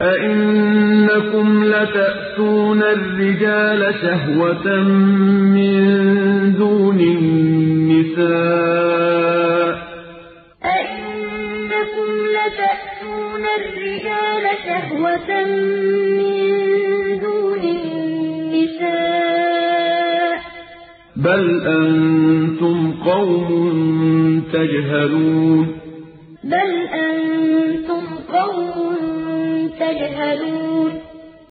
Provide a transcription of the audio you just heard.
أَئِنَّكُمْ لَتَأْتُونَ الرِّجَالَ شَهْوَةً مِّن دُونِ النِّسَاءِ ۚ؟ بَلْ أَنتُمْ قَوْمٌ تَجْهَلُونَ أَئِنَّكُمْ لَتَأْتُونَ الرِّجَالَ شَهْوَةً مِّن دُونِ النِّسَاءِ ۚ؟ بَلْ أَنتُمْ قَوْمٌ تَجْهَلُونَ. يجهلون.